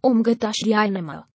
Om gătaș diainema.